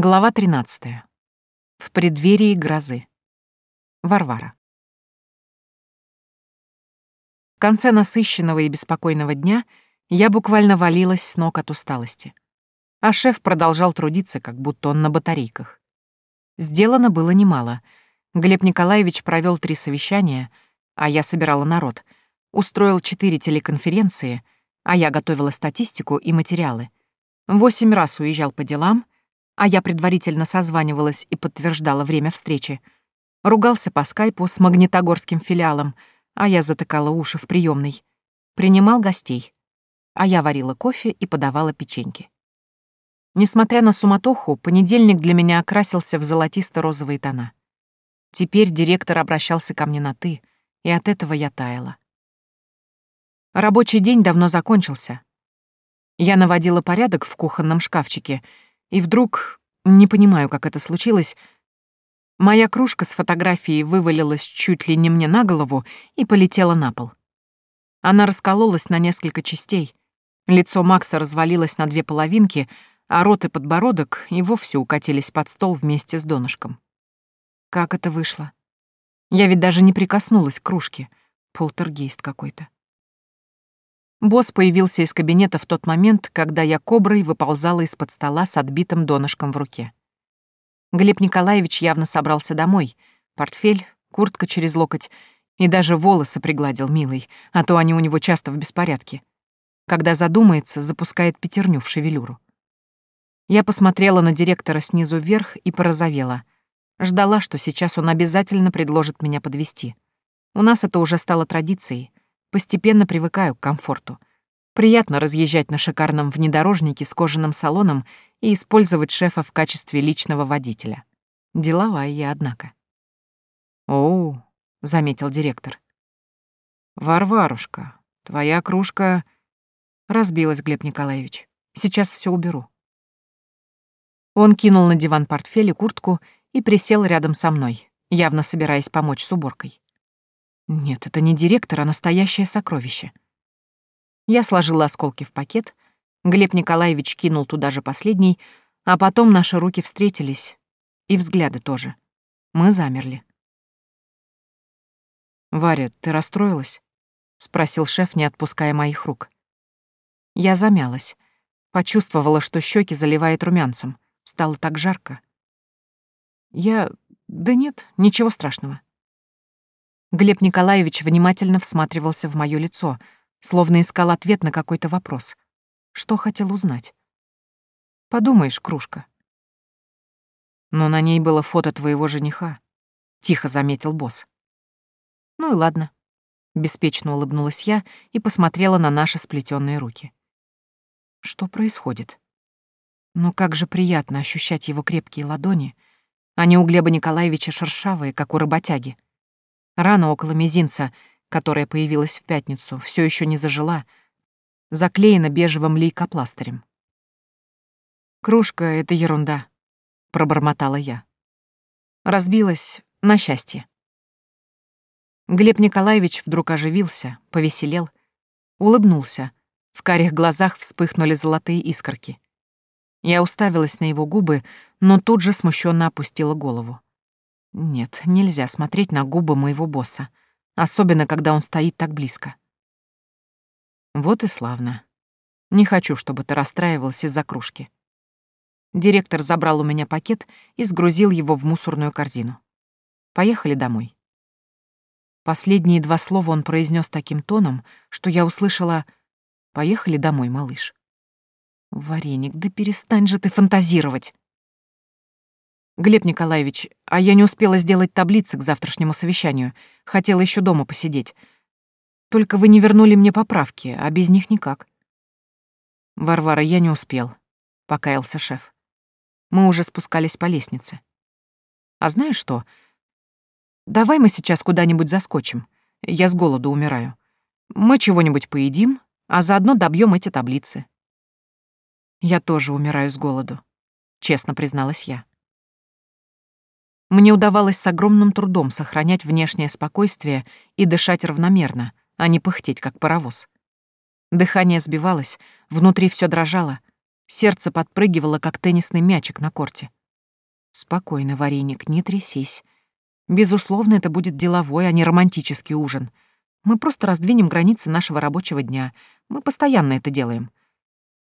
Глава 13. В преддверии грозы. Варвара. В конце насыщенного и беспокойного дня я буквально валилась с ног от усталости. А шеф продолжал трудиться, как будто он на батарейках. Сделано было немало. Глеб Николаевич провел три совещания, а я собирала народ, устроил четыре телеконференции, а я готовила статистику и материалы. Восемь раз уезжал по делам — а я предварительно созванивалась и подтверждала время встречи. Ругался по скайпу с магнитогорским филиалом, а я затыкала уши в приемной. Принимал гостей, а я варила кофе и подавала печеньки. Несмотря на суматоху, понедельник для меня окрасился в золотисто-розовые тона. Теперь директор обращался ко мне на «ты», и от этого я таяла. Рабочий день давно закончился. Я наводила порядок в кухонном шкафчике — и вдруг, не понимаю, как это случилось, моя кружка с фотографией вывалилась чуть ли не мне на голову и полетела на пол. Она раскололась на несколько частей. Лицо Макса развалилось на две половинки, а рот и подбородок и вовсе укатились под стол вместе с донышком. Как это вышло? Я ведь даже не прикоснулась к кружке. Полтергейст какой-то. Босс появился из кабинета в тот момент, когда я коброй выползала из-под стола с отбитым донышком в руке. Глеб Николаевич явно собрался домой. Портфель, куртка через локоть и даже волосы пригладил милый, а то они у него часто в беспорядке. Когда задумается, запускает пятерню в шевелюру. Я посмотрела на директора снизу вверх и порозовела. Ждала, что сейчас он обязательно предложит меня подвести. У нас это уже стало традицией — Постепенно привыкаю к комфорту. Приятно разъезжать на шикарном внедорожнике с кожаным салоном и использовать шефа в качестве личного водителя. Деловая я, однако. «Оу», — заметил директор. «Варварушка, твоя кружка...» Разбилась, Глеб Николаевич. Сейчас все уберу. Он кинул на диван портфель и куртку и присел рядом со мной, явно собираясь помочь с уборкой. Нет, это не директор, а настоящее сокровище. Я сложила осколки в пакет, Глеб Николаевич кинул туда же последний, а потом наши руки встретились, и взгляды тоже. Мы замерли. «Варя, ты расстроилась?» — спросил шеф, не отпуская моих рук. Я замялась. Почувствовала, что щеки заливает румянцем. Стало так жарко. Я... Да нет, ничего страшного. Глеб Николаевич внимательно всматривался в моё лицо, словно искал ответ на какой-то вопрос. Что хотел узнать? Подумаешь, кружка. Но на ней было фото твоего жениха, тихо заметил босс. Ну и ладно. Беспечно улыбнулась я и посмотрела на наши сплетенные руки. Что происходит? Но как же приятно ощущать его крепкие ладони, а не у Глеба Николаевича шершавые, как у работяги. Рана около мизинца, которая появилась в пятницу, все еще не зажила, заклеена бежевым лейкопластырем. «Кружка — это ерунда», — пробормотала я. Разбилась на счастье. Глеб Николаевич вдруг оживился, повеселел, улыбнулся. В карих глазах вспыхнули золотые искорки. Я уставилась на его губы, но тут же смущенно опустила голову. Нет, нельзя смотреть на губы моего босса, особенно когда он стоит так близко. Вот и славно. Не хочу, чтобы ты расстраивался из-за кружки. Директор забрал у меня пакет и сгрузил его в мусорную корзину. Поехали домой. Последние два слова он произнес таким тоном, что я услышала «Поехали домой, малыш». «Вареник, да перестань же ты фантазировать!» «Глеб Николаевич, а я не успела сделать таблицы к завтрашнему совещанию. Хотела еще дома посидеть. Только вы не вернули мне поправки, а без них никак». «Варвара, я не успел», — покаялся шеф. Мы уже спускались по лестнице. «А знаешь что? Давай мы сейчас куда-нибудь заскочим. Я с голоду умираю. Мы чего-нибудь поедим, а заодно добьем эти таблицы». «Я тоже умираю с голоду», — честно призналась я. Мне удавалось с огромным трудом сохранять внешнее спокойствие и дышать равномерно, а не пыхтеть, как паровоз. Дыхание сбивалось, внутри все дрожало, сердце подпрыгивало, как теннисный мячик на корте. Спокойно, вареник, не трясись. Безусловно, это будет деловой, а не романтический ужин. Мы просто раздвинем границы нашего рабочего дня. Мы постоянно это делаем.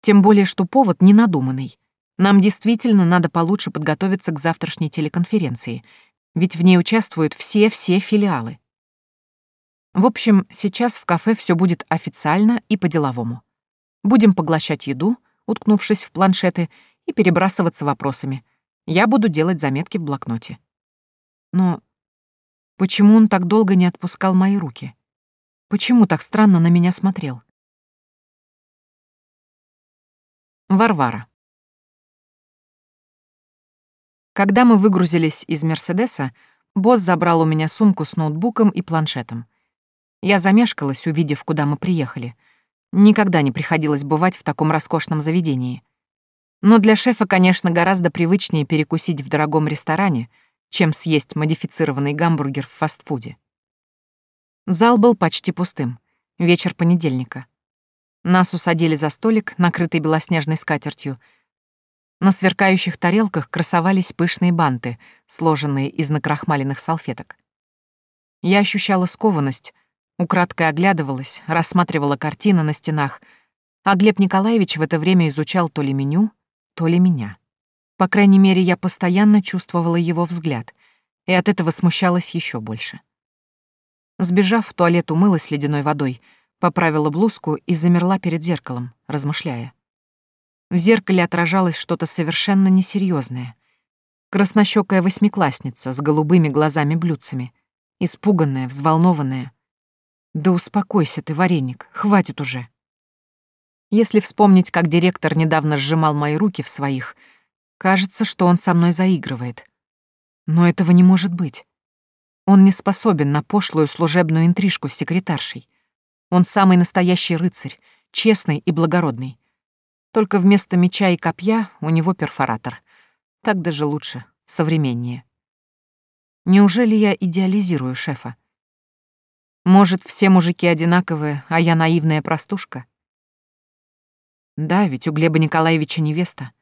Тем более, что повод ненадуманный. Нам действительно надо получше подготовиться к завтрашней телеконференции, ведь в ней участвуют все-все филиалы. В общем, сейчас в кафе все будет официально и по-деловому. Будем поглощать еду, уткнувшись в планшеты, и перебрасываться вопросами. Я буду делать заметки в блокноте. Но почему он так долго не отпускал мои руки? Почему так странно на меня смотрел? Варвара. Когда мы выгрузились из Мерседеса, босс забрал у меня сумку с ноутбуком и планшетом. Я замешкалась, увидев, куда мы приехали. Никогда не приходилось бывать в таком роскошном заведении. Но для шефа, конечно, гораздо привычнее перекусить в дорогом ресторане, чем съесть модифицированный гамбургер в фастфуде. Зал был почти пустым. Вечер понедельника. Нас усадили за столик, накрытый белоснежной скатертью. На сверкающих тарелках красовались пышные банты, сложенные из накрахмаленных салфеток. Я ощущала скованность, украдкой оглядывалась, рассматривала картины на стенах, а Глеб Николаевич в это время изучал то ли меню, то ли меня. По крайней мере, я постоянно чувствовала его взгляд, и от этого смущалась еще больше. Сбежав в туалет, умылась ледяной водой, поправила блузку и замерла перед зеркалом, размышляя. В зеркале отражалось что-то совершенно несерьезное. Краснощёкая восьмиклассница с голубыми глазами-блюдцами, испуганная, взволнованная. «Да успокойся ты, вареник, хватит уже». Если вспомнить, как директор недавно сжимал мои руки в своих — Кажется, что он со мной заигрывает. Но этого не может быть. Он не способен на пошлую служебную интрижку с секретаршей. Он самый настоящий рыцарь, честный и благородный. Только вместо меча и копья у него перфоратор. Так даже лучше, современнее. Неужели я идеализирую шефа? Может, все мужики одинаковые, а я наивная простушка? Да, ведь у Глеба Николаевича невеста.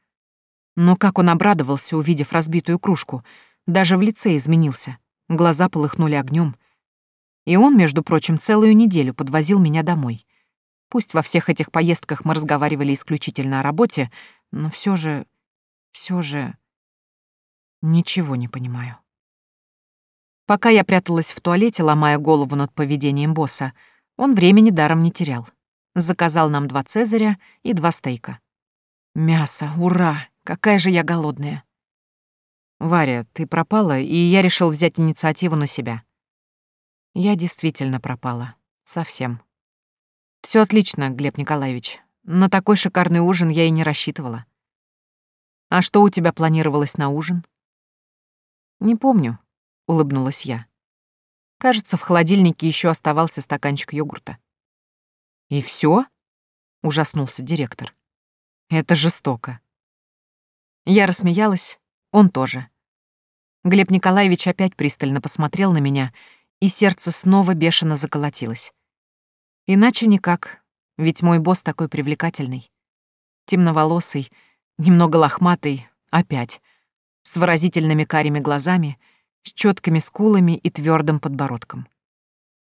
Но как он обрадовался, увидев разбитую кружку. Даже в лице изменился. Глаза полыхнули огнем. И он, между прочим, целую неделю подвозил меня домой. Пусть во всех этих поездках мы разговаривали исключительно о работе, но все же... все же... Ничего не понимаю. Пока я пряталась в туалете, ломая голову над поведением босса, он времени даром не терял. Заказал нам два цезаря и два стейка. Мясо, ура! Какая же я голодная. Варя, ты пропала, и я решил взять инициативу на себя. Я действительно пропала. Совсем. Все отлично, Глеб Николаевич. На такой шикарный ужин я и не рассчитывала. А что у тебя планировалось на ужин? Не помню, улыбнулась я. Кажется, в холодильнике еще оставался стаканчик йогурта. И все? ужаснулся директор. Это жестоко. Я рассмеялась, он тоже. Глеб Николаевич опять пристально посмотрел на меня, и сердце снова бешено заколотилось. Иначе никак, ведь мой босс такой привлекательный. Темноволосый, немного лохматый, опять, с выразительными карими глазами, с четкими скулами и твердым подбородком.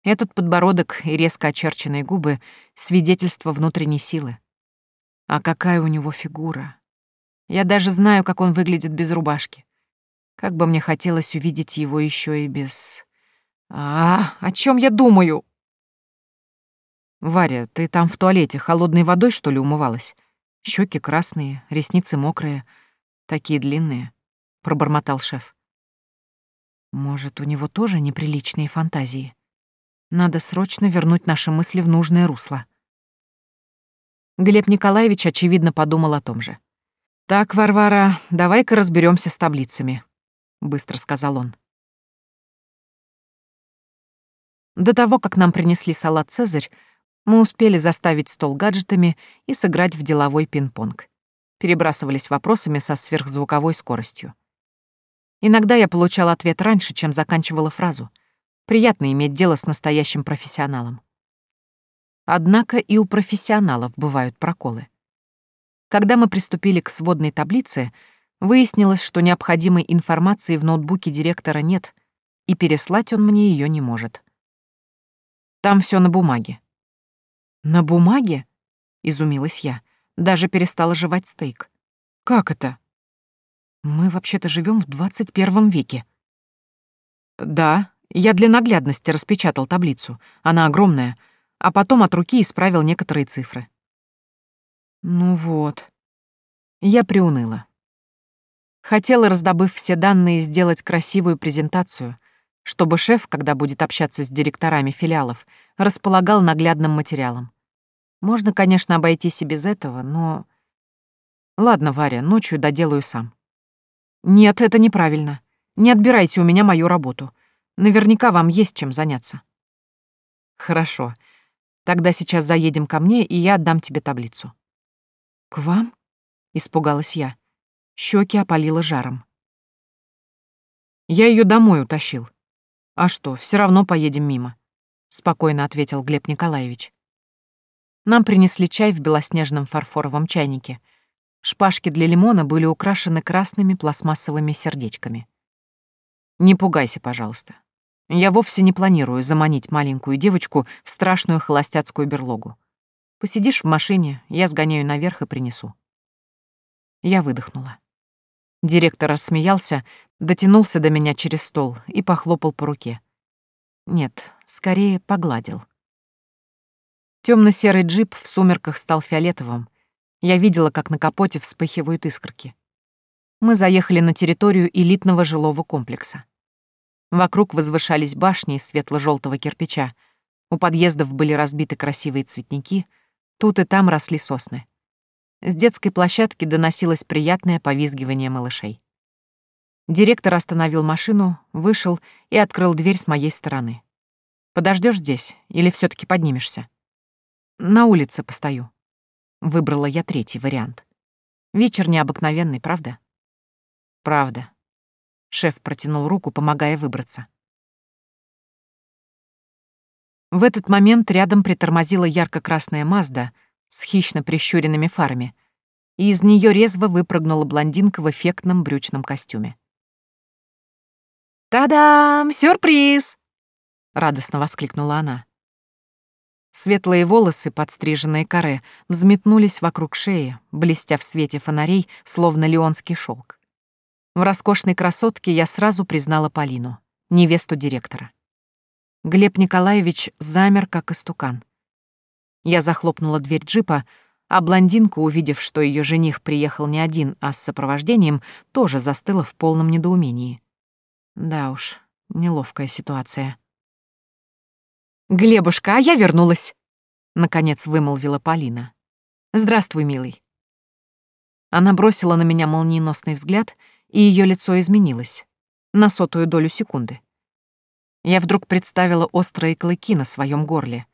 Этот подбородок и резко очерченные губы — свидетельство внутренней силы. А какая у него фигура! Я даже знаю, как он выглядит без рубашки. Как бы мне хотелось увидеть его еще и без... А, о чем я думаю? Варя, ты там в туалете холодной водой, что ли, умывалась? Щеки красные, ресницы мокрые, такие длинные, пробормотал шеф. Может, у него тоже неприличные фантазии? Надо срочно вернуть наши мысли в нужное русло. Глеб Николаевич, очевидно, подумал о том же. «Так, Варвара, давай-ка разберемся с таблицами», — быстро сказал он. До того, как нам принесли салат «Цезарь», мы успели заставить стол гаджетами и сыграть в деловой пинг-понг. Перебрасывались вопросами со сверхзвуковой скоростью. Иногда я получал ответ раньше, чем заканчивала фразу. Приятно иметь дело с настоящим профессионалом. Однако и у профессионалов бывают проколы. Когда мы приступили к сводной таблице, Выяснилось, что необходимой информации в ноутбуке директора нет, и переслать он мне ее не может. Там все на бумаге. На бумаге? Изумилась я. Даже перестала жевать стейк. Как это? Мы вообще-то живем в 21 веке. Да, я для наглядности распечатал таблицу. Она огромная, а потом от руки исправил некоторые цифры. Ну вот. Я приуныла. Хотела, раздобыв все данные, сделать красивую презентацию, чтобы шеф, когда будет общаться с директорами филиалов, располагал наглядным материалом. Можно, конечно, обойтись и без этого, но... Ладно, Варя, ночью доделаю сам. Нет, это неправильно. Не отбирайте у меня мою работу. Наверняка вам есть чем заняться. Хорошо. Тогда сейчас заедем ко мне, и я отдам тебе таблицу. К вам? Испугалась я. Щеки опалило жаром. Я ее домой утащил. А что, все равно поедем мимо, спокойно ответил Глеб Николаевич. Нам принесли чай в белоснежном фарфоровом чайнике. Шпажки для лимона были украшены красными пластмассовыми сердечками. Не пугайся, пожалуйста. Я вовсе не планирую заманить маленькую девочку в страшную холостяцкую берлогу. Посидишь в машине, я сгоняю наверх и принесу. Я выдохнула. Директор рассмеялся, дотянулся до меня через стол и похлопал по руке. Нет, скорее погладил. Темно-серый джип в сумерках стал фиолетовым. Я видела, как на капоте вспыхивают искорки. Мы заехали на территорию элитного жилого комплекса. Вокруг возвышались башни из светло-желтого кирпича. У подъездов были разбиты красивые цветники, тут и там росли сосны. С детской площадки доносилось приятное повизгивание малышей. Директор остановил машину, вышел и открыл дверь с моей стороны. Подождешь здесь или все таки поднимешься? На улице постою. Выбрала я третий вариант. Вечер необыкновенный, правда? Правда. Шеф протянул руку, помогая выбраться. В этот момент рядом притормозила ярко-красная Мазда — с хищно прищуренными фарами, и из нее резво выпрыгнула блондинка в эффектном брючном костюме. «Та-дам! Сюрприз!» — радостно воскликнула она. Светлые волосы, подстриженные каре, взметнулись вокруг шеи, блестя в свете фонарей, словно леонский шелк. В роскошной красотке я сразу признала Полину, невесту директора. Глеб Николаевич замер, как истукан. Я захлопнула дверь джипа, а блондинка, увидев, что ее жених приехал не один, а с сопровождением, тоже застыла в полном недоумении. Да уж, неловкая ситуация. «Глебушка, а я вернулась!» — наконец вымолвила Полина. «Здравствуй, милый». Она бросила на меня молниеносный взгляд, и ее лицо изменилось. На сотую долю секунды. Я вдруг представила острые клыки на своем горле,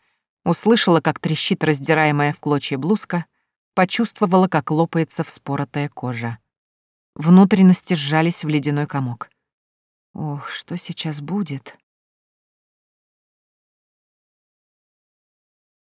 Услышала, как трещит раздираемая в клочья блузка, почувствовала, как лопается вспоротая кожа. Внутренности сжались в ледяной комок. Ох, что сейчас будет?